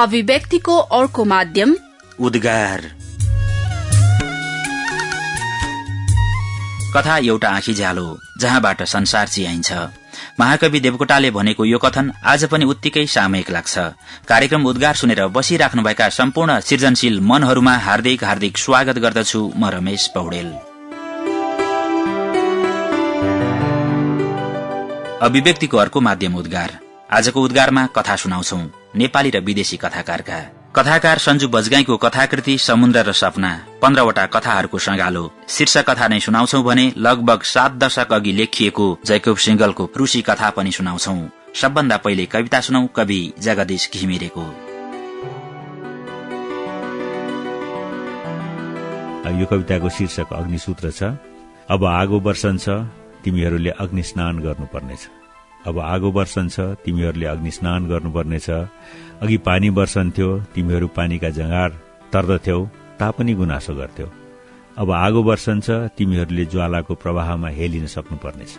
अभिव्यक्तिको अर्को माध्यम उद्गार। कथा एउटा आँखी ज्यालो जहाँबाट संसार चियाइन्छ। महाकवि देवकोटाले भनेको यो कथन आज पनि उत्तिकै सामयिक लाग्छ। कार्यक्रम उद्गार सुनेर बसिराख्नुभएका सम्पूर्ण सृजनशील मनहरूमा हार्दिक हार्दिक स्वागत गर्दछु म रमेश पौडेल। अभिव्यक्तिको अर्को माध्यम उद्गार। आजको उद्गारमा कथा सुनाउँछौ। नेपाली र विदेशी कथाकारका। कथाकार सञ्जु बजगाईको कथाकृति समुद्र र सपना पन्ध्रवटा कथाहरूको संगालो शीर्ष कथा नै सुनाउँछौ भने लगभग सात दशक अघि लेखिएको जैकोब सिंगलको रुसी कथा पनि सुनाउँछौ। सबभन्दा पहिले कविता सुनौ कवि जगदीश घिमिरेको। यो कविताको शीर्षक अग्निसूत्र छ। अब आगो वर्षन्छ तिमीहरूले अग्नि स्नान गर्नुपर्नेछ। अब आगो वर्षन्छ तिमीहरूले अग्नि स्नान गर्नुपर्नेछ अघि पानी वर्षन्थ्यो तिमीहरू पानीका जंगार तर्दथ्यौ तापनि गुनासो गर्थ्यौ। अब आगो वर्षन्छ तिमीहरूले ज्वालाको प्रवाहमा हेलिन सक्नुपर्नेछ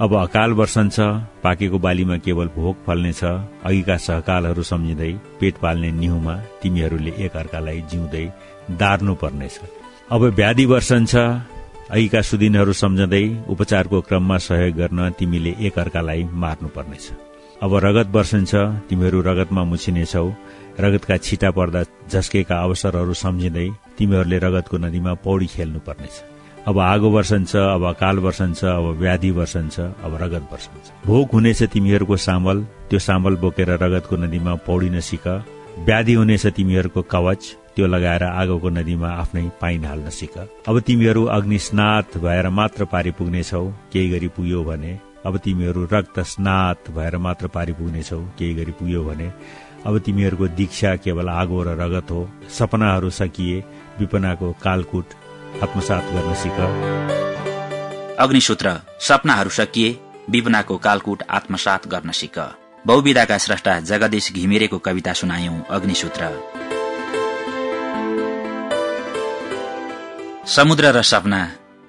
अब अकाल वर्षन्छ पाकेको बालीमा केवल भोग फल्नेछ अघिका सहकालहरू सम्झिँदै पेट पाल्ने निहुमा तिमीहरूले एक अर्कालाई जिउँदै दार्नु पर्नेछ अब व्याधि वर्षन्छ अघिका सुदिनहरू सम्झँदै उपचारको क्रममा सहयोग गर्न तिमीले एक अर्कालाई मार्नुपर्नेछ। अब रगत वर्षन्छ तिमीहरू रगतमा मुछिनेछौ। रगतका छिटा पर्दा झस्केका अवसरहरू सम्झिँदै तिमीहरूले रगतको नदीमा पौडी खेल्नुपर्नेछ। अब आगो वर्षन्छ अब अकाल वर्षन्छ अब व्याधि वर्षन्छ अब रगत वर्षन्छ भोक हुनेछ तिमीहरूको साम्बल त्यो साम्बल बोकेर रगतको नदीमा पौडिन सिक। व्याधि हुनेछ तिमीहरूको कवच त्यो लगाएर आगोको नदीमा आफ्नै पाइन हाल्न सिक। अब तिमीहरू अग्नि स्नात भएर मात्र पारी पुग्नेछौ केही गरी पुग्यो भने। अब तिमीहरू रक्त स्नात भएर मात्र पारी पुग्नेछौ केही गरी पुग्यो भने। अब तिमीहरूको दीक्षा केवल आगो र रगत हो। सपनाहरू सकिए विपनाको कालकुट आत्मसात गर्न सिक। अग्निसूत्र सपनाहरू सकिए विपनाको कालकुट आत्मसात गर्न सिक। बहुविधाका स्रष्टा जगदीश घिमिरेको कविता सुनायौं अग्निसूत्र। समुद्र र सपना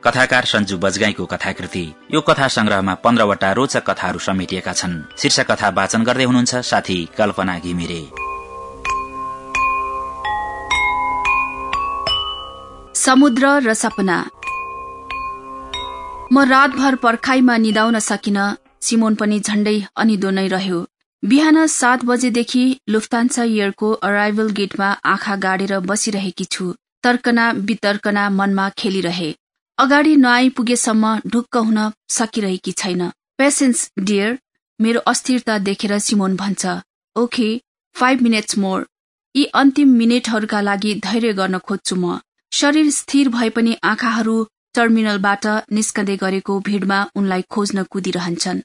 कथाकार सञ्जु बजगाईको कथाकृति यो कथा संग्रहमा पन्ध्रवटा रोचक कथाहरू समेटिएका छन्। शीर्ष कथा वाचन गर्दै हुनुहुन्छ साथी कल्पना घिमिरे। समुद्र र सपना। म रातभर पर्खाइमा निदाउन सकिन सिमोन पनि झण्डै अनिदो नै रह्यो। बिहान सात बजेदेखि लुफ्तान्सा इयरको अराइभल गेटमा आँखा गाडेर बसिरहेकी छु। तर्कना वितर्कना मनमा खेलिरहे। अगाडि नआइपुगेसम्म ढुक्क हुन सकिरहेकी छैन। पेसेन्स डियर मेरो अस्थिरता देखेर सिमोन भन्छ ओके फाइभ मिनट्स मोर यी अन्तिम मिनटहरूका लागि धैर्य गर्न खोज्छु म। शरीर स्थिर भए पनि आँखाहरू टर्मिनलबाट निस्कँदै गरेको भीड़मा उनलाई खोज्न कुदिरहन्छन्।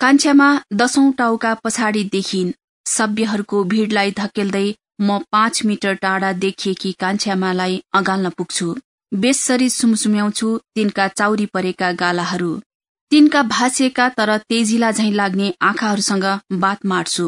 कान्छ्यामा दशौं टाउका पछाडि देखिन्। सभ्यहरूको भीड़लाई धकेल्दै म पाँच मिटर टाढा देखिएकी कान्छ्यामालाई अगाल्न पुग्छु। बेसरी सुमसुम्याउँछु तिनका चाउरी परेका गालाहरू। तिनका भाँसिएका तर तेजिला झैं लाग्ने आँखाहरूसँग बात मार्छु।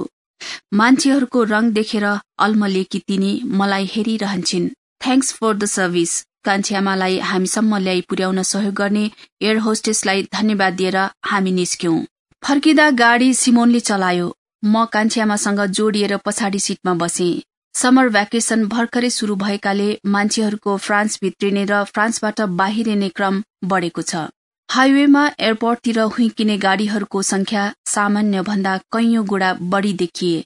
मान्छेहरूको रंग देखेर अल्मलेकी तिनी मलाई हेरिरहन्छन्। थ्याङ्क्स फर द सर्भिस कान्छ्यामालाई हामीसम्म ल्याइ पुर्याउन सहयोग गर्ने एयर होस्टेसलाई धन्यवाद दिएर हामी निस्क्यौं। फर्किँदा गाडी सिमोनले चलायो। म कान्छ्यामासँग जोडिएर पछाडि सिटमा बसे। समर भ्याकेसन भर्खरै शुरू भएकाले मान्छेहरूको फ्रान्स भित्रिने र फ्रान्सबाट बाहिरिने क्रम बढ़ेको छ। हाइवेमा एयरपोर्टतिर हुइकिने गाड़ीहरूको संख्या सामान्य भन्दा कैयौं गुणा बढ़ी देखिए।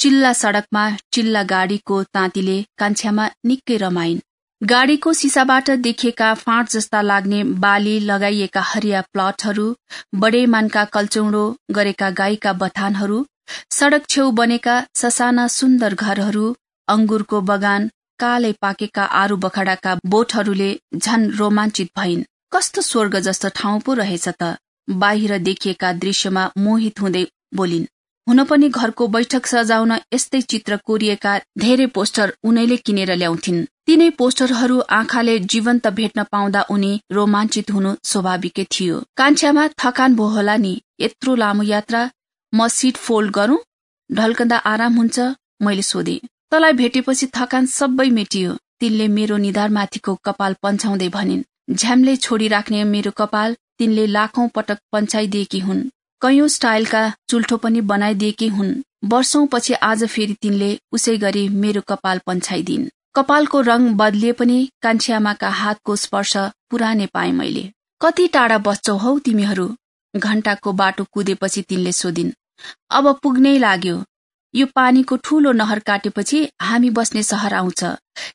चिल्ला सड़कमा चिल्ला गाड़ीको ताँतीले कान्छ्यामा निकै रमाइन्। गाड़ीको सिसाबाट देखिएका फाँट जस्ता लाग्ने बाली लगाइएका हरिया प्लटहरू बडेमानका कल्चौडो गरेका गाईका बथानहरू सड़क छेउ बनेका ससाना सुन्दर घरहरू अंगुरको बगान कालै पाकेका आरू बखडाका बोटहरूले झन रोमाञ्चित भइन्। कस्तो स्वर्ग जस्तो ठाउँ पो रहेछ त। बाहिर देखिएका दृश्यमा मोहित हुँदै बोलिन् हुन पनि घरको बैठक सजाउन यस्तै चित्र कोरिएका धेरै पोस्टर उनैले किनेर ल्याउँथिन्। तिनै पोस्टरहरू आँखाले जीवन्त भेट्न पाउँदा उनी रोमाञ्चित हुनु स्वाभाविकै थियो। कान्छ्यामा थकान भो होला नि। यत्रो लामो यात्रा म सिट फोल्ड गरौं ढल्कँदा आराम हुन्छ मैले सोधे। तँलाई भेटेपछि थकान सबै मेटियो। तिनले मेरो निधारमाथिको कपाल पन्छाउँदै भनिन् झ्यामले छोडिराख्ने मेरो कपाल तिनले लाखौं पटक पन्छाइदिएकी हुन्। कैयौं स्टाइलका चुल्ठो पनि बनाइदिएकी हुन्। वर्षौं पछि आज फेरि तिनले उसै गरी मेरो कपाल पन्छाइदिन्। कपालको रंग बदलिए पनि कान्छ्यामाका हातको स्पर्श पुरानै पाए मैले। कति टाढा बस्छौ हौ तिमीहरू? घण्टाको बाटो कुदेपछि तिनले सोधिन् अब पुग्नै लाग्यो। यो पानीको ठूलो नहर काटेपछि हामी बस्ने सहर आउँछ।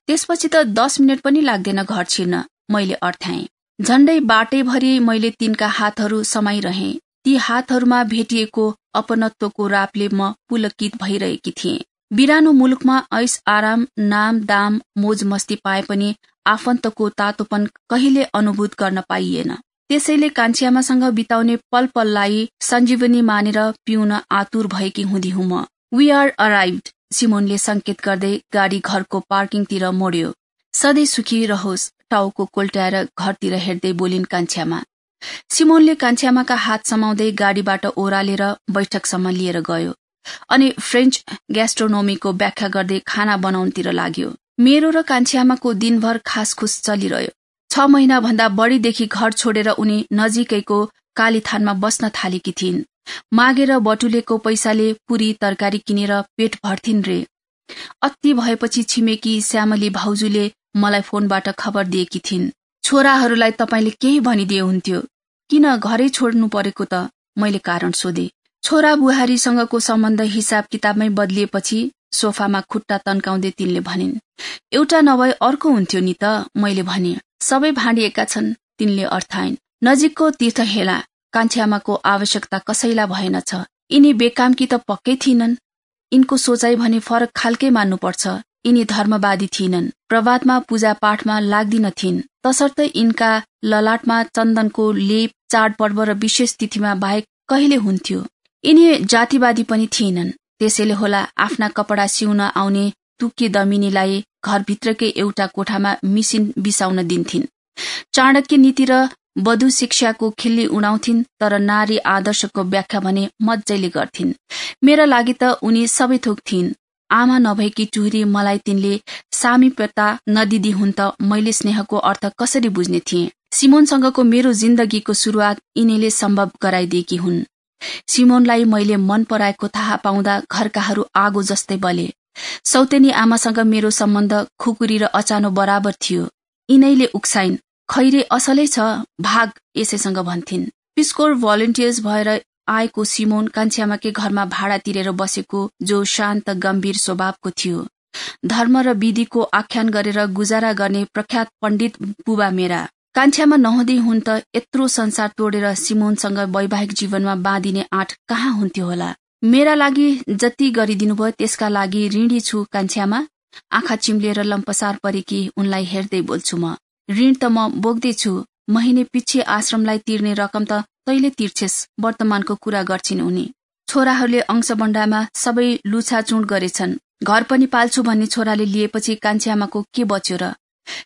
त्यसपछि त दस मिनट पनि लाग्दैन घर छिर्न मैले अर्थाएँ। झण्डै बाटैभरि मैले तिनका हातहरू समाइरहे। ती हातहरूमा भेटिएको अपनत्वको रापले म पुलकित भइरहेकी थिएँ। बिरानो मुलुकमा ऐस आराम नाम दाम मोज मस्ती पाए पनि आफन्तको तातोपन कहिले अनुभूत गर्न पाइएन। त्यसैले कान्छ्यामासँग बिताउने पल पललाई सञ्जीवनी मानेर पिउन आतुर भएकी हुँदी हुँ म। वी आर अराइभ सिमोनले संकेत गर्दै गाडी घरको पार्किङतिर मोड्यो। सधैँ सुखी रहोस् टाउको कोल्ट्याएर घरतिर हेर्दै बोलिन् कान्छ्यामा सिमोनले कान्छ्यामाका हात समाउँदै गाडीबाट ओह्रालेर बैठकसम्म लिएर गयो अनि फ्रेन्च ग्यास्ट्रोनोमीको व्याख्या गर्दै खाना बनाउनतिर लाग्यो। मेरो र कान्छ्यामाको दिनभर खासखुस चलिरह्यो। छ महिना भन्दा बढ़ीदेखि घर छोडेर उनी नजिकैको कालीथानमा बस्न थालेकी थिइन्। मागेर बटुलेको पैसाले पुरी तरकारी किनेर पेट भर्थिन् रे। अति भएपछि छिमेकी श्यामली भाउजूले मलाई फोनबाट खबर दिएकी थिइन्। छोराहरूलाई तपाईँले केही भनिदिए हुन्थ्यो। किन घरै छोड्नु परेको त? मैले कारण सोधे। छोरा बुहारीसँगको सम्बन्ध हिसाब किताबमै बदलिएपछि सोफामा खुट्टा तन्काउँदै तिनले भनिन् एउटा नभए अर्को हुन्थ्यो नि त मैले भने। सबै भाँडिएका छन् तिनले अर्थाइन्। नजिकको तीर्थ हेला कान्छ्यामाको आवश्यकता कसैलाई भएनछ यिनी बेकामकी त पक्कै थिइनन्। यिनको सोचाइ भने फरक खालकै मान्नुपर्छ। यिनी धर्मवादी थिइनन्। प्रभातमा पूजा पाठमा लाग्दिन थिइन्। तसर्थ यिनका ललाटमा चन्दनको लेप चाडपर्व र विशेष तिथिमा बाहेक कहिले हुन्थ्यो? यिनी जातिवादी पनि थिएनन् त्यसैले होला आफ्ना कपडा सिउन आउने तुकी दमिनीलाई घरभित्रकै एउटा कोठामा मिसिन बिसाउन दिन्थिन्। चाणक्य नीति र वधु शिक्षाको खिल्ली उडाउँथिन् तर नारी आदर्शको व्याख्या भने मजाले गर्थिन्। मेरा लागि त उनी सबै थोक थिइन्। आमा नभएकी चुहरी मलाई तिनले सामिप्यता नदिदी हुन् त मैले स्नेहको अर्थ कसरी बुझ्ने थिएँ? सिमोनसँगको मेरो जिन्दगीको शुरूआत यिनीले सम्भव गराइदिएकी हुन्। सिमोनलाई मैले मन पराएको थाहा पाउँदा घरकाहरू आगो जस्तै बले। सौतेनी आमासँग मेरो सम्बन्ध खुकुरी र अचानो बराबर थियो। यिनैले उक्साइन् खैरे असलै छ भाग यसैसँग भन्थिन्। पिस्कोर भलिन्टियर्स भएर आएको सिमोन कान्छ्यामाकै घरमा भाडा तिरेर बसेको जो शान्त गम्भीर स्वभावको थियो। धर्म र विधिको आख्यान गरेर गुजारा गर्ने प्रख्यात पण्डित बुबा मेरा। कान्छ्यामा नहुँदै हुन् त यत्रो संसार तोडेर सिमोनसँग वैवाहिक जीवनमा बाँधिने आँट कहाँ हुन्थ्यो होला? मेरा लागि जति गरिदिनुभयो त्यसका लागि ऋणी छु कान्छ्यामा आँखा चिम्लिएर लम्पसार परेकी उनलाई हेर्दै बोल्छु म। ऋण त म बोक्दैछु। महिने पछि आश्रमलाई तिर्ने रकम त तैले तिर्छेस् वर्तमानको कुरा गर्छिन् उनी। छोराहरूले अंशबण्डामा सबै लुछाचुण गरेछन्। घर पनि पाल्छु भन्ने छोराले लिएपछि कान्छ्यामाको के बच्यो र?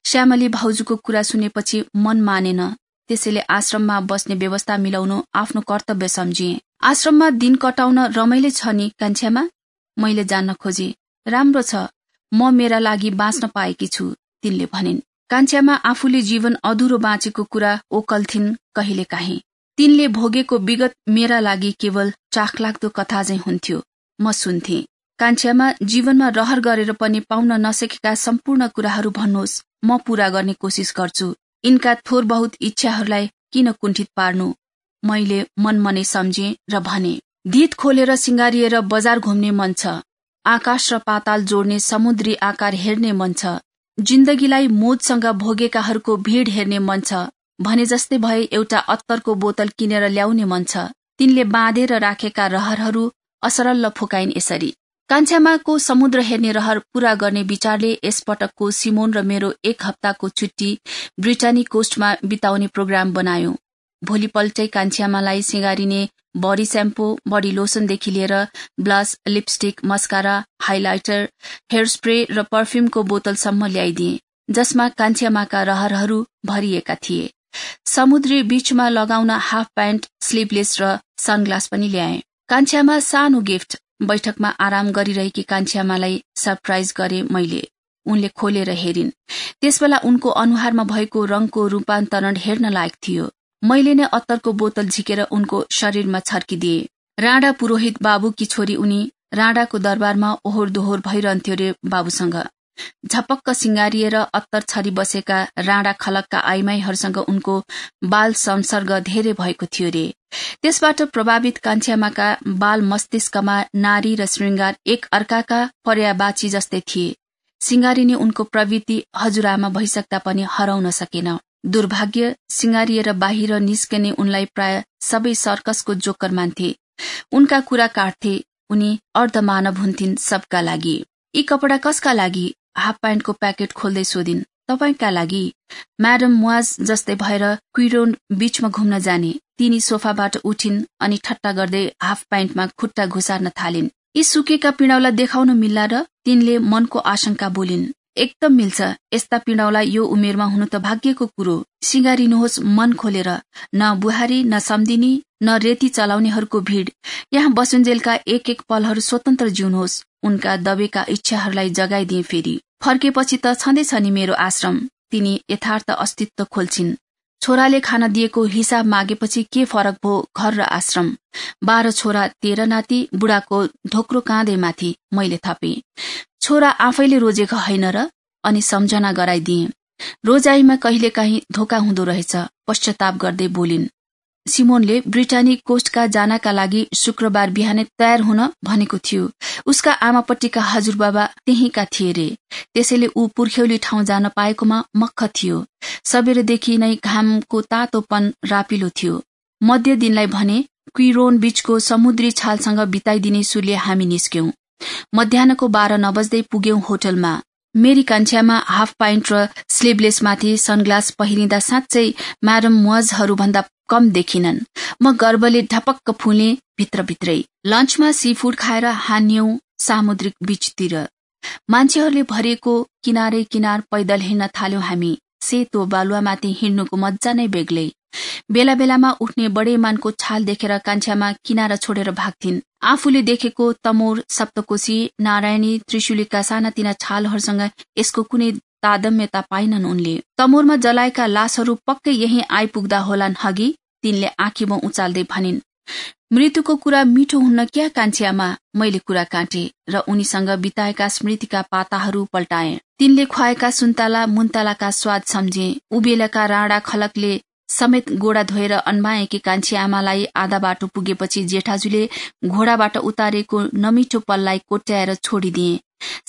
श्यामली भाउजूको कुरा सुनेपछि मन मानेन। त्यसैले आश्रममा बस्ने व्यवस्था मिलाउनु आफ्नो कर्तव्य सम्झिए। आश्रममा दिन कटाउन रमाइलो छ नि कान्छ्यामा? मैले जान्न खोजे। राम्रो छ। म मेरा लागि बाँच्न पाएकी छु तिनले भनिन्। कान्छ्यामा आफूले जीवन अधुरो बाँचेको कुरा ओकल्थिन् कहिले काहीँ। तिनले भोगेको विगत मेरा लागि केवल चाखलाग्दो कथा चाहिँ हुन्थ्यो। म सुन्थे। कान्छ्यामा जीवनमा रहर गरेर पनि पाउन नसकेका सम्पूर्ण कुराहरू भन्नुहोस्। म पूरा गर्ने कोसिस गर्छु। यिनका थोर बहुत इच्छाहरूलाई किन कुण्ठित पार्नु? मैले मनमनै सम्झे र भने धित खोलेर सिंगारिएर बजार घुम्ने मन छ। आकाश र पाताल जोड्ने समुद्री आकार हेर्ने मन छ। जिन्दगीलाई मोदसँग भोगेकाहरूको भीड़ हेर्ने मन छ। भने जस्तै भए एउटा अत्तरको बोतल किनेर ल्याउने मन छ। तिनले बाँधेर राखेका रहरहरू असरल्ल फुकाइन् यसरी। कान्छ्यामाको समुद्र हेर्ने रहर पूरा गर्ने विचारले यसपटकको सिमोन र मेरो एक हप्ताको छुट्टी ब्रिटानी कोस्टमा बिताउने प्रोग्राम बनायो। भोलिपल्टै कान्छ्यामालाई सिँगारिने बडी स्याम्पो बडी लोसनदेखि लिएर blush lipstick mascara highlighter hair spray र पर्फ्युमको बोतलसम्म ल्याइदिए जसमा कान्छ्यामाका रहरहरू भरिएका थिए। समुद्री बीचमा लगाउन हाफ प्यान्ट स्लिभलेस र सनग्लास पनि ल्याए। कान्छ्यामा सानो गिफ्ट बैठकमा आराम गरिरहेकी कान्छ्यामालाई सरप्राइज गरे मैले उनले खोलेर हेरिन्। त्यसबेला उनको अनुहारमा भएको रंगको रूपान्तरण हेर्न लायक थियो। मैले नै अत्तरको बोतल झिकेर उनको शरीरमा छर्किदिए। राणा पुरोहित बाबुकी छोरी उनी राणाको दरबारमा ओहोर दोहोर भइरहन्थ्यो रे बाबुसँग। झपक्क सिंगारिएर अत्तर छरी बसेका राणा खलकका आइमाईहरूसँग उनको बाल संसर्ग धेरै भएको थियो रे। त्यसबाट प्रभावित कान्छ्यामाका बाल मस्तिष्कमा नारी र श्रृंगार एक अर्काका पर्याबाची जस्तै थिए। सिंगारिने उनको प्रवृत्ति हजुरआमा भइसक्दा पनि हराउन सकेन। दुर्भाग्य सिंगारिएर बाहिर निस्कने उनलाई प्राय सबै सर्कसको जोकर मान्थे। उनका कुरा काट्थे उनी अर्धमानव हुन्थिन् सबका लागि। यी कपडा कसका लागि? हाफ प्यान्टको प्याकेट खोल्दै सोधिन् तपाईँका लागि म्याडम मुवाज जस्तै भएर क्विरोन बीचमा घुम्न जाने। तिनी सोफाबाट उठिन् अनि ठट्टा गर्दै हाफ प्यान्टमा खुट्टा घुसार्न थालिन्। यी सुकेका पिँडाउलाई देखाउन मिल्ला र? तिनले मनको आशंका बोलिन्। एकदम मिल्छ। यस्ता पिँडाउलाई यो उमेरमा हुनु त भाग्यको कुरो। सिँगारिनुहोस् मन खोलेर। न बुहारी न सम्दिनी न रेती चलाउनेहरूको भीड़। यहाँ बसुन्जेलका एक एक पलहरू स्वतन्त्र जिउनुहोस्। उनका दबेका इच्छाहरूलाई जगाइदिए फेरि। फर्केपछि त छँदैछ नि मेरो आश्रम। तिनी यथार्थ अस्तित्व खोल्छिन्। छोराले खान दिएको हिसाब मागेपछि के फरक भो घर र आश्रम? बाह्र छोरा तेह्र नाति बुढाको ढोक्रो काँधैमाथि मैले थपे। छोरा आफैले रोजेको होइन र अनि सम्झना गराइदिए। रोजाईमा कहिलेकाहीँ धोका हुँदो रहेछ पश्चाताप गर्दै बोलिन् सिमोनले ब्रिटानिक कोस्टका जानका लागि शुक्रबार बिहानै तयार हुन भनेको थियो। उसका आमापट्टिका हजुरबाबा त्यहीका थिए रे। त्यसैले ऊ पुर्ख्यौली ठाउँ जान पाएकोमा मक्ख थियो। सबेरदेखि नै घामको तातोपन रापिलो थियो। मध्य दिनलाई भने क्विरोन बीचको समुद्री छालसँग बिताइदिने सूर्य हामी निस्क्यौं। मध्याहको बाह्र नबज्दै पुग्यौं होटलमा। मेरी कान्छ्यामा हाफ पाइन्ट र स्लिभलेसमाथि सनग्लास पहिरिँदा साँच्चै म्याडम मुवाजहरूभन्दा कम देखिनन्। म गर्वले ढपक्क फुले भित्रभित्रै। लन्चमा सी फूड खाएर हान्यौं सामुद्रिक बीचतिर। मान्छेहरूले भरिएको किनारै किनार पैदल हिँड्न थाल्यौं हामी। सेतो बालुवामाथि हिँड्नुको मजा नै बेग्लै। बेला बेलामा उठ्ने बडेमानको छाल देखेर कान्छ्यामा किनारा छोडेर भाग्थिन्। आफूले देखेको तमोर सप्तकोशी नारायणी त्रिशुलीका सानातिना छालहरूसँग यसको कुनै तादम्यता पाइनन् उनले। तमोरमा जलाएका लासहरू पक्कै यही आइपुग्दा होलान् हगी। तिनले आँखीमा उचाल्दै भनिन् मृत्युको कुरा मिठो हुन्न क्या कान्छ्यामा मैले कुरा काटे र उनीसँग बिताएका स्मृतिका पाताहरू पल्टाए। तिनले खुवाएका सुन्तला मुन्तलाका स्वाद सम्झे। उबेलाका राणा खलकले समेत गोडा धोएर अन्माएकी कान्छी आमालाई आधा बाटो पुगेपछि जेठाजुले घोडाबाट उतारेको नमिठो पललाई कोट्याएर छोडिदिए।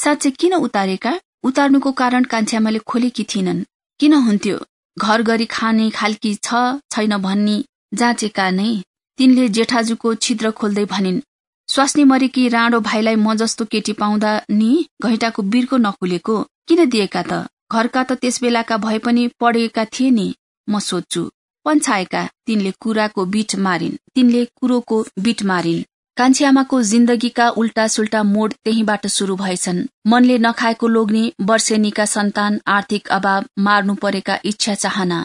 साँच्चै किन उतारेका? उतार्नुको कारण कान्छी आमाले खोलेकी थिइनन् किन हुन्थ्यो? घर गरी खाने खालकी छ छैन भन्ने जाँचेका नै? तिनले जेठाजुको छिद्र खोल्दै भनिन् स्वास्नी मरेकी राणो भाइलाई म जस्तो केटी पाउँदा नि घैटाको बिर्को नखुलेको? किन दिएका त? घरका त त्यस बेलाका भए पनि पढेका थिए नि। म सोध्छु पन्छाएका तिनले कुराको बिट मारिन्। तिनले कुरोको बिट मारिन्। कान्छी जिन्दगीका उल्टा सुल्टा मोड त्यहीबाट शुरू भएछन्। मनले नखाएको लोग्ने वर्षेनीका सन्तान आर्थिक अभाव मार्नु परेका इच्छा चाहना।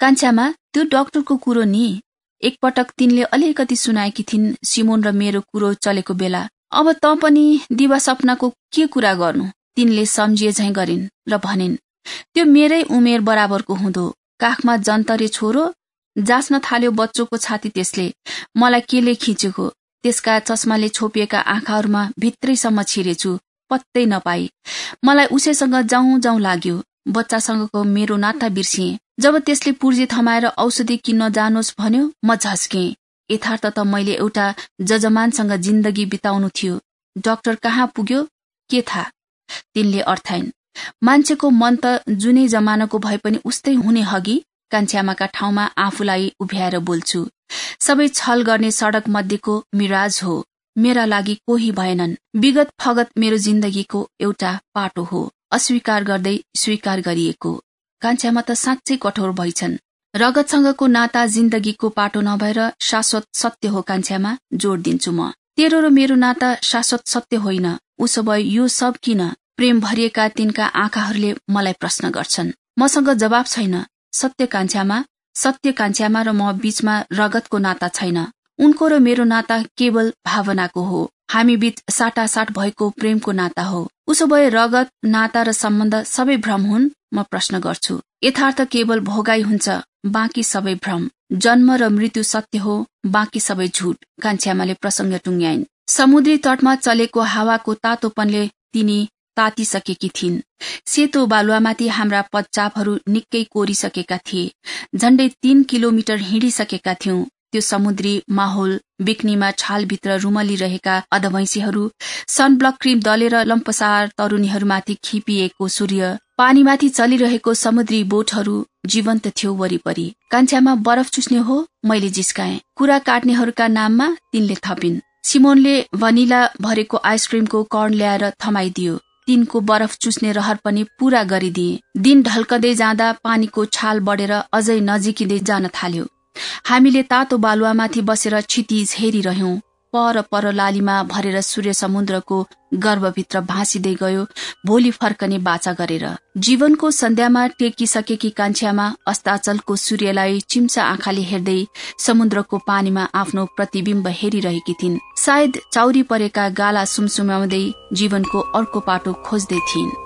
कान्छ्यामा त्यो डाक्टरको कुरो नि? एकपटक तिनले अलिकति सुनाएकी थिइन् सिमोन र मेरो कुरो चलेको बेला। अब त पनि दिवा सपनाको के कुरा गर्नु? तिनले सम्झिए झैं गरिन् र भनिन् त्यो मेरै उमेर बराबरको हुँदो। काखमा जन्तरे छोरो जाँच्न थाल्यो बच्चोको छाती त्यसले। मलाई केले खिचेको? त्यसका चस्माले छोपिएका आँखाहरूमा भित्रैसम्म छिरेछु। पत्तै नपाई। मलाई उसैसँग जाउँ जाउँ लाग्यो। बच्चासँगको मेरो नाता बिर्सिए। जब त्यसले पुर्जी थमाएर औषधि किन्न जानुहोस् भन्यो म झस्के। यथार्थ त मैले एउटा जजमानसँग जिन्दगी बिताउनु थियो। डाक्टर कहाँ पुग्यो? के थाहा? तिनले अर्थाइन्। मान्छेको मन त जुनै जमानाको भए पनि उस्तै हुने हगी कान्छ्यामाका ठाउँमा आफूलाई उभ्याएर बोल्छु। सबै छल गर्ने सड़क मध्येको मिराज हो। मेरा लागि कोही भएनन्। विगत फगत मेरो जिन्दगीको एउटा पाटो हो। अस्वीकार गर्दै स्वीकार गरिएको। कान्छ्यामा त साँच्चै कठोर भइछन्। रगतसँगको नाता जिन्दगीको पाटो नभएर शाश्वत सत्य हो कान्छ्यामा जोड दिन्छु म। तेरो र मेरो नाता शाश्वत सत्य होइन। उसो भए यो सब किन? प्रेम भरिएका तिनका आँखाहरूले मलाई प्रश्न गर्छन्। मसँग जवाब छैन। सत्य कान्छ्यामा सत्य कान्छ्यामा र म बीचमा रगतको नाता छैन। उनको र मेरो नाता केवल भावनाको हो। हामी बीच साटासाट भएको प्रेमको नाता हो। उसो भए रगत नाता र सम्बन्ध सबै भ्रम हुन् म प्रश्न गर्छु। यथार्थ केवल भोगाई हुन्छ बाँकी सबै भ्रम। जन्म र मृत्यु सत्य हो बाँकी सबै झुट कान्छ्यामाले प्रसंग टुङ्ग्याइन्। समुद्री तटमा चलेको हावाको तातोपनले तिनी तातिसकेकी थिइन्। सेतो बालुवामाथि हाम्रा पच्चापहरू निकै कोरिसकेका थिए। झण्डै तीन किलोमिटर हिँडिसकेका थियौं। त्यो समुद्री माहौल बिक्नीमा छालभित्र रुमलिरहेका अधवैंसीहरू सनब्लक क्रिम दलेर लम्पसार तरूणीहरूमाथि खिपिएको सूर्य पानीमाथि चलिरहेको समुद्री बोटहरू जीवन्त थियो वरिपरि। कान्छ्यामा बरफ चुस्ने हो मैले जिस्काएँ। कुरा काट्नेहरूका नाममा तिनले थपिन्। सिमोनले भनिला भरेको आइसक्रिमको कर्न ल्याएर थमाइदियो। तिनको बरफ चुस्ने रहर पनि पूरा गरिदिए। दिन ढल्कदै जाँदा पानीको छाल बढेर अझै नजिकिँदै जान थाल्यो। हामीले तातो बालुवामाथि बसेर क्षितिज हेरिरह्यौं पर पर लालीमा भरेर सूर्य समुद्रको गर्भभित्र भाँसिँदै गयो भोलि फर्कने बाचा गरेर। जीवनको सन्ध्यामा टेकिसकेकी कान्छ्यामा अस्ताचलको सूर्यलाई चिम्सा आँखाले हेर्दै समुद्रको पानीमा आफ्नो प्रतिविम्ब हेरिरहेकी थिइन्। सायद चाउरी परेका गाला सुमसुमाउँदै जीवनको अर्को पाटो खोज्दै थिइन्।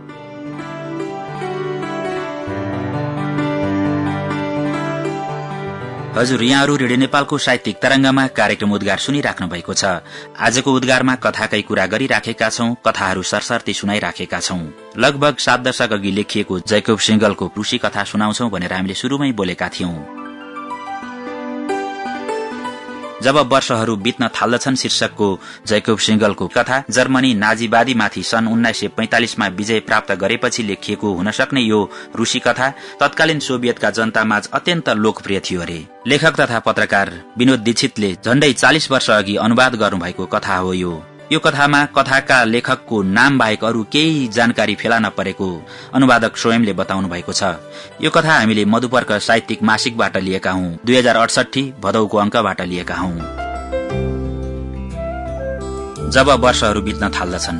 हजुर यहाँहरू रेडियो नेपालको साहित्यिक तरंगमा कार्यक्रम उद्गार सुनिराख्नु भएको छ। आजको उद्गारमा कथाकै कुरा गरिराखेका छौं कथाहरू सरसर्ती सुनाइराखेका छौं। लगभग सात दशक अघि लेखिएको जैकोब सिंगलको रुसी कथा सुनाउँछौ भनेर हामीले शुरूमै बोलेका थियौं। जब वर्षहरू बित्न थाल्दछन् शीर्षकको जैकोब सिंगलको कथा जर्मनी नाजीवादीमाथि सन् उन्नाइस सय पैंतालिसमा विजय प्राप्त गरेपछि लेखिएको हुन सक्ने यो रूसी कथा तत्कालीन सोभियतका जनतामाझ अत्यन्त लोकप्रिय थियो अरे। लेखक तथा पत्रकार विनोद दीक्षितले झण्डै चालिस वर्ष अघि अनुवाद गर्नुभएको कथा हो यो। यो कथामा कथाका लेखकको नाम बाहेक अरू केही जानकारी फेला नपरेको अनुवादक स्वयंले बताउनु भएको छ। यो कथा हामीले मधुपर्क साहित्यिक मासिकबाट लिएका हौं। दुई हजार अडसठी भदौको अङ्कबाट लिएका हौं। जब वर्षहरू बित्न थाल्दछन्।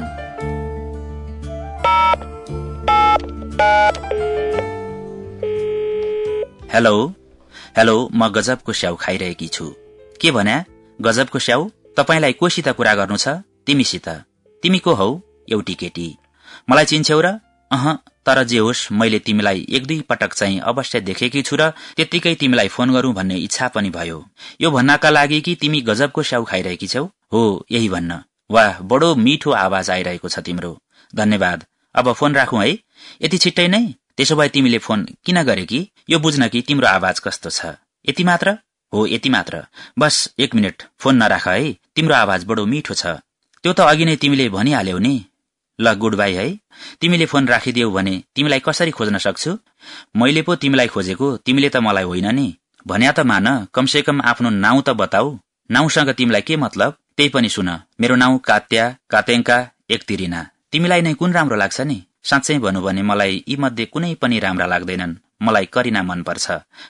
हेलो हेलो म गजबको स्याउ खाइरहेकी छु। के भन्या? गजबको स्याउ? तपाईँलाई कोसित कुरा गर्नु छ? तिमीसित। तिमी को हौ एउटी केटी। मलाई चिन्छौ र? अह तर जे होस् मैले तिमीलाई एक दुई पटक चाहिँ अवश्य देखेकी छु र त्यत्तिकै तिमीलाई फोन गरौं भन्ने इच्छा पनि भयो। यो भन्नका लागि कि तिमी गजबको स्याउ खाइरहेकी छौ? हो यही भन्न। वाह बडो मिठो आवाज आइरहेको छ तिम्रो। धन्यवाद। अब फोन राखौं है। यति छिट्टै नै? त्यसो भए तिमीले फोन किन गरे कि? यो बुझ्न कि तिम्रो आवाज कस्तो छ? यति मात्र? हो यति मात्र। बस एक मिनट। फोन नराख है। तिम्रो आवाज बडो मिठो छ। त्यो त अघि नै तिमीले भनिहाल्यौ नि। ल गुड बाई है। तिमीले फोन राखिदियौ भने तिमीलाई कसरी खोज्न सक्छु? मैले पो तिमीलाई खोजेको तिमीले त मलाई होइन नि। भन्या त मान कमसेकम आफ्नो नाउँ त बताऊ। नाउँसँग तिमीलाई के मतलब? त्यही पनि सुन। मेरो नाउँ कात्या कातेङ्का एक तिरिना तिमीलाई नै कुन राम्रो लाग्छ नि? साँच्चै भनौँ भने मलाई यी मध्ये कुनै पनि राम्रा लाग्दैनन्। मलाई करिना मनपर्छ।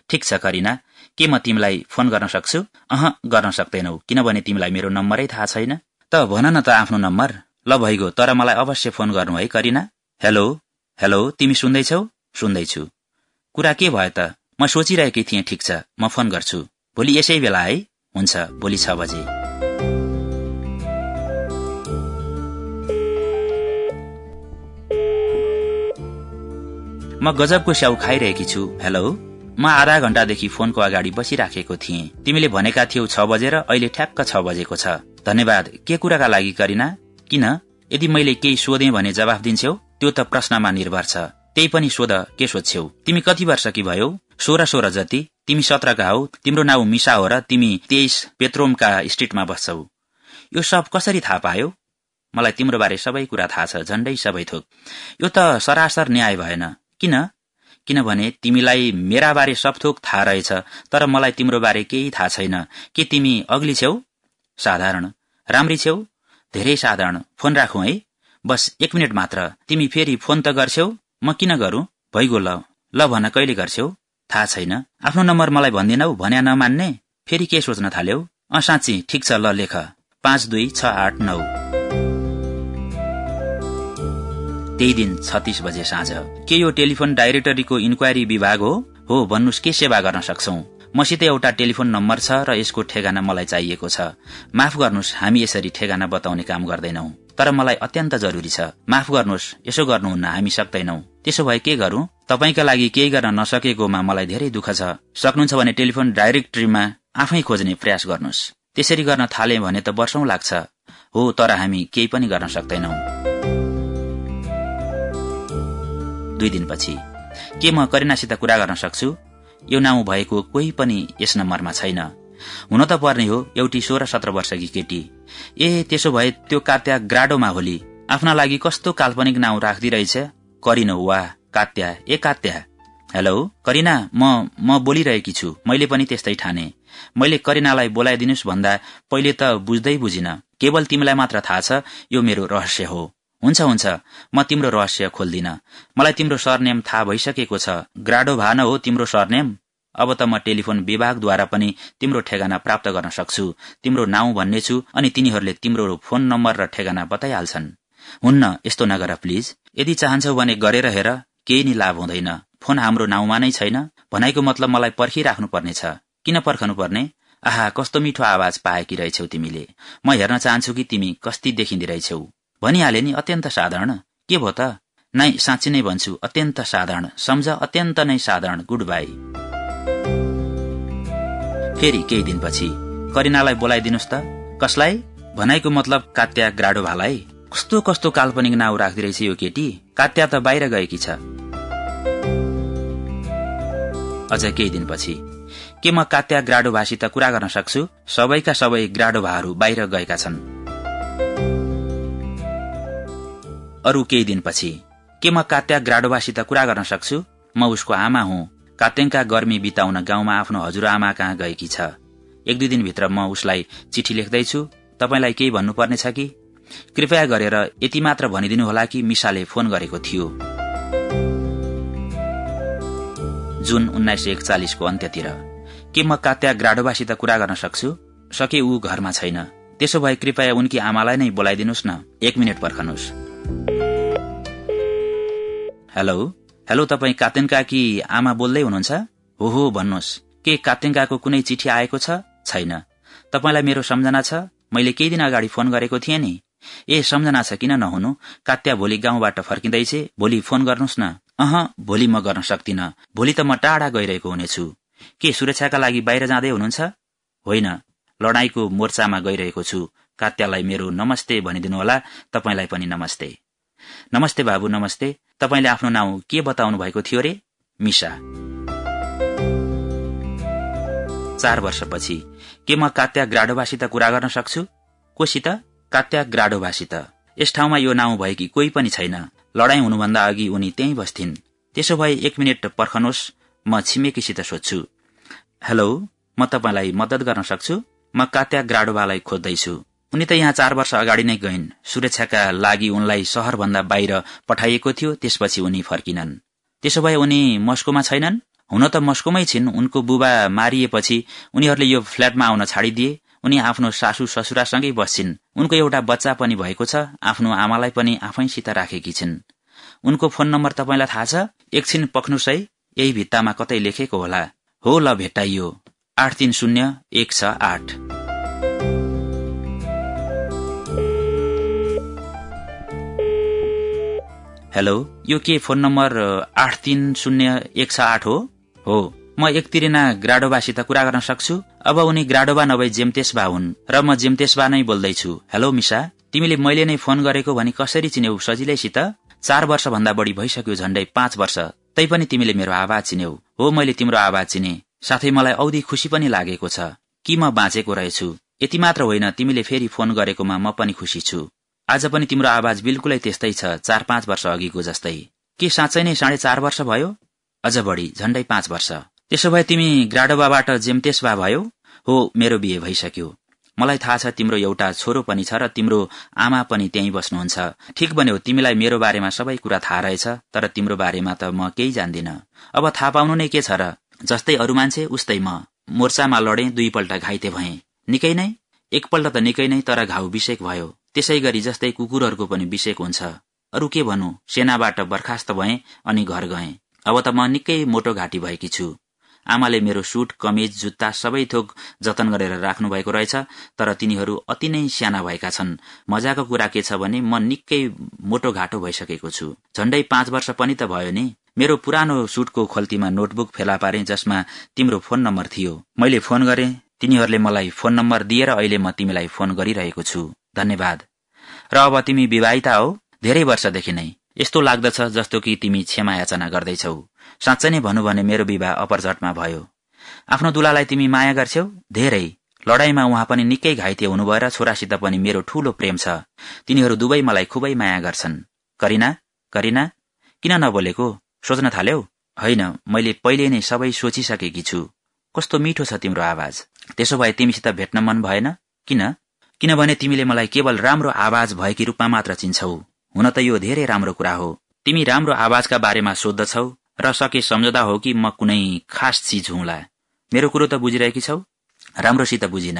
ठिक छ करिना। के म तिमीलाई फोन गर्न सक्छु? अह गर्न सक्दैनौ किनभने तिमीलाई मेरो नम्बरै थाहा छैन। त भन न त आफ्नो नम्बर। ल भइगयो तर मलाई अवश्य फोन गर्नु है करिना। हेलो हेलो तिमी सुन्दैछौ? सुन्दैछु। कुरा के भयो त? म सोचिरहेकी थिएँ ठिक छ म फोन गर्छु। भोलि यसै बेला है? हुन्छ भोलि छ बजे। म गजबको स्याउ खाइरहेकी छु। हेलो म आधा घण्टादेखि फोनको अगाडि बसिराखेको थिएँ। तिमीले भनेका थियौ छ बजेर अहिले ठ्याक्क छ बजेको छ। धन्यवाद। के कुराका लागि करिना किन? यदि मैले केही सोधेँ भने जवाफ दिन्छौ त्यो त प्रश्नमा निर्भर छ। त्यही पनि सोध के सोध्छौ तिमी कति वर्ष कि भयो? सोह्र सोह्र जति। तिमी सत्रका हौ। तिम्रो नाउँ मिसा हो र तिमी तेइस पेत्रोमका स्ट्रिटमा बस्छौ। यो सब कसरी थाहा पायो? मलाई तिम्रो बारे सबै कुरा थाहा छ झण्डै सबै थोक। यो त सरासर न्याय भएन। किन? किनभने तिमीलाई मेरा बारे सब थोक थाहा रहेछ तर मलाई तिम्रो बारे केही थाहा छैन। के तिमी अग्ली छेउ? साधारण। राम्री छेउ? धेरै साधारण। फोन राखौ है? बस एक मिनट मात्र। तिमी फेरि फोन त गर्छौ म किन गरू? भइगो ल। ल भन कहिले गर्छौ थाहा छैन। आफ्नो नम्बर मलाई भन्दिनौ भन्या नमान्ने? फेरि के सोच्न थाल्यौ? अँ साँच्ची ठिक छ ल लेख। पाँच दुई छ आठ नौ। त्यही दिन छत्तीस बजे साँझ। के यो टेलिफोन डाइरेक्टरीको इन्क्वायरी विभाग हो? हो भन्नुहोस् के सेवा गर्न सक्छौ? मसित एउटा टेलिफोन नम्बर छ र यसको ठेगाना मलाई चाहिएको छ। माफ गर्नुहोस् हामी यसरी ठेगाना बताउने काम गर्दैनौ। तर मलाई अत्यन्त जरुरी छ। माफ गर्नुहोस् यसो गर्नुहुन्न हामी सक्दैनौ। त्यसो भए के गरौं? तपाईँका लागि केही गर्न नसकेकोमा मलाई धेरै दुःख छ। सक्नुहुन्छ भने टेलिफोन डाइरेक्टरीमा आफै खोज्ने प्रयास गर्नुहोस्। त्यसरी गर्न थाले भने त वर्षौं लाग्छ। हो तर हामी केही पनि गर्न सक्दैनौ। दुई दिनपछि। के म करिनासित कुरा गर्न सक्छु? यो नाउँ भएको कोही पनि यस नम्बरमा छैन। हुन त पर्ने हो एउटी सोह्र सत्र वर्षकी केटी। ए त्यसो भए त्यो कात्या ग्राडोमा होली। आफ्ना लागि कस्तो काल्पनिक नाउँ राखिदिरहेछ करिन वा कात्या? ए कात्या। हेलो करिना म म बोलिरहेकी छु। मैले पनि त्यस्तै ठाने। मैले करिनालाई बोलाइदिनुहोस् भन्दा पहिले त बुझ्दै बुझिन। केवल तिमीलाई मात्र थाहा छ यो मेरो रहस्य हो। हुन्छ हुन्छ। म तिम्रो रहस्य खोल्दिन। मलाई तिम्रो सरनेम थाहा भइसकेको छ। ग्राडो भान हो तिम्रो सरनेम? अब त म टेलिफोन विभागद्वारा पनि तिम्रो ठेगाना प्राप्त गर्न सक्छु। तिम्रो नाउँ भन्नेछु अनि तिनीहरूले तिम्रो फोन नम्बर र ठेगाना बताइहाल्छन्। हुन्न यस्तो नगर प्लिज। यदि चाहन्छौ भने गरेर हेर। केही नि लाभ हुँदैन। फोन हाम्रो नाउँमा नै छैन। भनाइको मतलब मलाई पर्खिराख्नु पर्नेछ किन पर्खनु पर्ने आहा कस्तो मिठो आवाज पाएकी रहेछौ तिमीले। म हेर्न चाहन्छु कि तिमी कस्ती देखिँदी रहेछौ। भनिहाले नि अत्यन्त साधारण। के भो त? नै साँच्ची नै भन्छु अत्यन्त साधारण। सम्झ अत्यन्त नै साधारण। Good bye. फेरि केही दिनपछि करिनालाई बोलाइदिनुहोस् त। कसलाई? भनाइको मतलब कात्या ग्राडो भालाई कस्तो कस्तो काल्पनिक नाउँ राखिदिरहेछ यो केटी? कात्या त बाहिर गएकी छ। अझ केही दिनपछि के म कात्या ग्राडो भाषित कुरा गर्न सक्छु? सबैका सबै ग्राडो भाहरू बाहिर गएका छन्। अरू केही दिनपछि के म कात्या ग्राडोवासित कुरा गर्न सक्छु? म उसको आमा हुँ। कातेङका गर्मी बिताउन गाउँमा आफ्नो हजुरआमा कहाँ गएकी छ? एक दुई दिनभित्र म उसलाई चिठी लेख्दैछु। तपाईँलाई केही भन्नुपर्ने छ कि? कृपया गरेर यति मात्र भनिदिनुहोला कि मिसाले फोन गरेको थियो। जुन उन्नाइस सय एकचालिसको अन्त्यतिर। के म कात्या ग्राडोवासित कुरा गर्न सक्छु? सके ऊ घरमा छैन। त्यसो भए कृपया उनकी आमालाई नै बोलाइदिनुहोस् न। एक मिनट पर्खनुहोस्। हेलो? हेलो तपाईँ कातेन्काकी आमा बोल्दै हुनुहुन्छ? हो हो भन्नुहोस्। के कातेन्काको कुनै चिठी आएको छ? छैन। तपाईँलाई मेरो सम्झना छ? मैले केही दिन अगाडि फोन गरेको थिएँ नि। ए सम्झना छ किन नहुनु? कात्या भोलि गाउँबाट फर्किँदैछ। भोलि फोन गर्नुहोस् न। अह भोलि म गर्न सक्दिन। भोलि त म टाढा गइरहेको हुनेछु। के सुरक्षाका लागि बाहिर जाँदै हुनुहुन्छ? होइन। लडाईँको मोर्चामा गइरहेको छु। कात्यालाई मेरो नमस्ते भनिदिनुहोला। तपाईँलाई पनि नमस्ते। नमस्ते बाबु नमस्ते। तपाईँले आफ्नो नाउँ के बताउनु भएको थियो रे? मिसा। चार वर्षपछि के म कात्या ग्राडोभासित कुरा गर्न सक्छु? कोसित कात्या ग्राडोभासित यस ठाउँमा यो नाउँ भएकी कोही पनि छैन। लडाईँ हुनुभन्दा अघि उनी त्यही बस्थिन्। त्यसो भए एक मिनट पर्खनुहोस् म छिमेकीसित सोध्छु। हेलो म तपाईँलाई मद्दत गर्न सक्छु? म कात्या ग्राडोभालाई खोज्दैछु। उनी त यहाँ चार वर्ष अगाडि नै गइन्। सुरक्षाका लागि उनलाई शहरभन्दा बाहिर पठाइएको थियो त्यसपछि उनी फर्किनन्। त्यसो भए उनी मस्कोमा छैनन्? हुन त मस्कोमै छिन्। उनको बुबा मारिएपछि उनीहरूले यो फ्ल्याटमा आउन छाडिदिए। उनी आफ्नो सासू ससुरासँगै बस्छिन्। उनको एउटा बच्चा पनि भएको छ। आफ्नो आमालाई पनि आफैसित राखेकी छिन्। उनको फोन नम्बर तपाईँलाई थाहा छ? एकछिन पख्नुहोस् है यही भित्तामा कतै लेखेको होला। हो ल भेट्टाइयो। आठ तीन शून्य एक छ आठ। हेलो यो के फोन नम्बर आठ तीन शून्य एक छ आठ हो? हो। म एकतिरिना ग्राडोबासित कुरा गर्न सक्छु। अब उनी ग्राडोबा नभई जेमतेसबा हुन् र म जेमतेसबा नै बोल्दैछु। हेलो मिसा। तिमीले मैले नै फोन गरेको भनी कसरी चिन्यौ सजिलैसित? चार वर्षभन्दा बढी भइसक्यो झण्डै पाँच वर्ष। तैपनि तिमीले मेरो आवाज चिन्यौ। हो मैले तिम्रो आवाज चिने। साथै मलाई औधी खुसी पनि लागेको छ। कि म बाँचेको रहेछु। यति मात्र होइन तिमीले फेरि फोन गरेकोमा म पनि खुसी छु। आज पनि तिम्रो आवाज बिल्कुलै त्यस्तै छ चार पाँच वर्ष अघिको जस्तै। के साँच्चै नै साढे चार वर्ष भयो? अझ बढी झण्डै पाँच वर्ष। त्यसो भए तिमी ग्राडोबाबाट जेमतेसबा भयो? हो मेरो बिहे भइसक्यो। मलाई थाहा छ तिम्रो एउटा छोरो पनि छ र तिम्रो आमा पनि त्यहीँ बस्नुहुन्छ। ठिक बन्यो तिमीलाई मेरो बारेमा सबै कुरा थाहा रहेछ तर तिम्रो बारेमा त म केही जान्दिन। अब थाहा पाउनु नै के छ र? जस्तै अरू मान्छे उस्तै म। मोर्चामा लडे दुईपल्ट घाइते भए। निकै नै? एकपल्ट त निकै नै तर घाउ विषेक भयो। त्यसै गरी जस्तै कुकुरहरूको पनि विषेक हुन्छ। अरू के भनौं सेनाबाट बर्खास्त भए अनि घर गए। अब त म निकै मोटो घाँटी भएकी छु। आमाले मेरो सुट कमिज जुत्ता सबै थोक जतन गरेर राख्नु भएको रहेछ तर तिनीहरू अति नै साना भएका छन्। मजाको कुरा के छ भने म निकै मोटो घाटो भइसकेको छु। झण्डै पाँच वर्ष पनि त भयो नि। मेरो पुरानो सुटको खोल्तीमा नोटबुक फेला पारे जसमा तिम्रो फोन नम्बर थियो। मैले फोन गरे तिनीहरूले मलाई फोन नम्बर दिएर अहिले म तिमीलाई फोन गरिरहेको छु। धन्यवाद। र अब तिमी विवाहिता हो धेरै वर्षदेखि नै। यस्तो लाग्दछ जस्तो कि तिमी क्षमा याचना गर्दैछौ। साँच्चै नै भनौँ भने मेरो विवाह अपरझटमा भयो। आफ्नो दुलालाई तिमी माया गर्छौ? धेरै। लडाईमा उहाँ पनि निकै घाइते हुनुभयो र छोरासित पनि मेरो ठूलो प्रेम छ। तिनीहरू दुवै मलाई खुबै माया गर्छन्। करिना करिना किन नबोलेको? सोच्न थाल्यौ? होइन मैले पहिले नै सबै सोचिसकेकी छु। कस्तो मिठो छ तिम्रो आवाज। त्यसो भए तिमीसित भेट्न मन भएन? किन? किनभने तिमीले मलाई केवल राम्रो आवाज भएकी रूपमा मात्र चिन्छौ। हुन त यो धेरै राम्रो कुरा हो। तिमी राम्रो आवाजका बारेमा सोध्दछौ र सके सम्झदा हो कि म कुनै खास चिज हुँला। मेरो कुरो त बुझिरहेकी छौ? राम्रोसित बुझिन।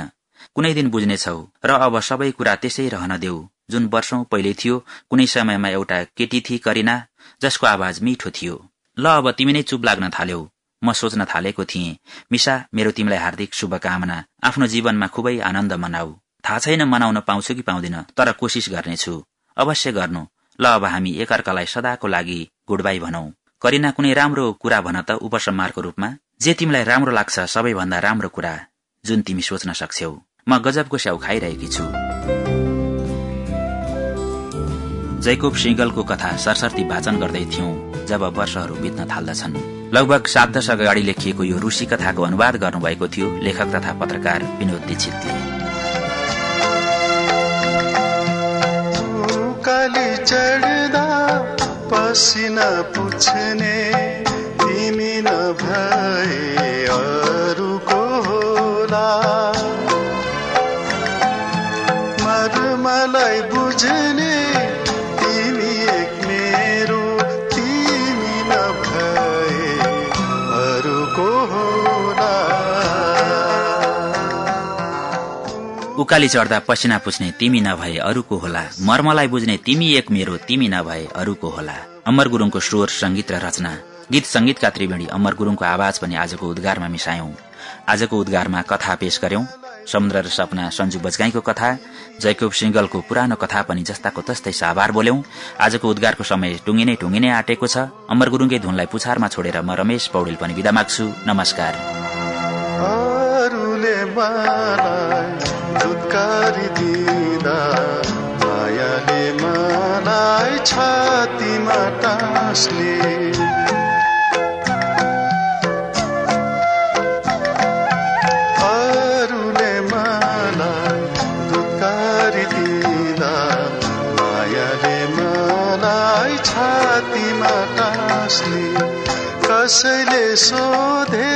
कुनै दिन बुझ्नेछौ र अब सबै कुरा त्यसै रहन देऊ। जुन वर्षौं पहिले थियो कुनै समयमा एउटा केटी थिए करिना जसको आवाज मिठो थियो। ल अब तिमी नै चुप लाग्न थाल्यौ। म सोच्न थालेको थिएँ मिसा मेरो तिमीलाई हार्दिक शुभकामना। आफ्नो जीवनमा खुबै आनन्द मनाऊ। थाहा छैन मनाउन पाउँछु कि पाउँदिन तर कोसिस गर्नेछु। अवश्य गर्नु। ल अब हामी एकअर्कालाई सदाको लागि गुड बाई भनौं। करिना कुनै राम्रो कुरा भन त उपसंहारको रूपमा। जे तिमीलाई राम्रो लाग्छ सबैभन्दा राम्रो कुरा जुन तिमी सोच्न सक्छौ म गजबको स्याउ खाइरहेकी छु। जैकोब सिंगलको कथा सरसर्ती वाचन गर्दै थियौं जब वर्षहरू बित्न थाल्दछन्। लगभग सात दशक अगाडि लेखिएको यो रुसी कथाको अनुवाद गर्नुभएको थियो लेखक तथा पत्रकार विनोद दीक्षितले। पसिना पुछ्ने तिमी नभए अरूको होला। मर्मलाई बुझ्ने उकाली चढ्दा पसिना पुछ्ने तिमी नभए अरूको होला। मर्मलाई बुझ्ने तिमी एक मेरो तिमी नभए अरूको होला। अमर गुरूङको स्वर संगीत र रचना। गीत संगीतका त्रिवेणी अमर गुरूङको आवाज पनि आजको उद्गारमा मिसायौं। आजको उद्गारमा कथा पेश गर्यौं। समुद्र र सपना सञ्जु बजगाईको कथा जयकुब सिंगलको पुरानो कथा पनि जस्ताको तस्तै साभार बोल्यौं। आजको उद्गारको समय टुङ्गिनै टुङ्गिनै आँटेको छ। अमर गुरूङकै धुनलाई पुछारमा छोडेर म रमेश पौडेल पनि विदा माग्छु। नमस्कार। छातीमा अरूले मलाई दुकारी दिँदा मायाले मलाई छातीमा टाँस्ने कसैले सोधे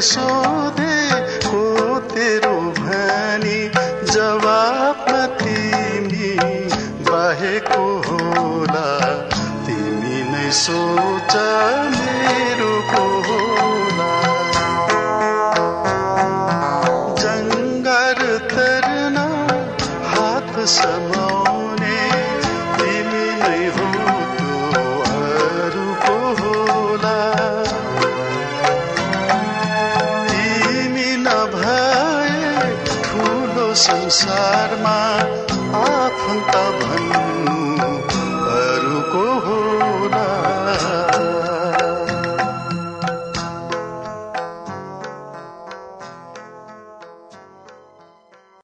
सोधे को तेरो भनी जवाबमा तिमी बाहेको होला तिमी नै सोच sun.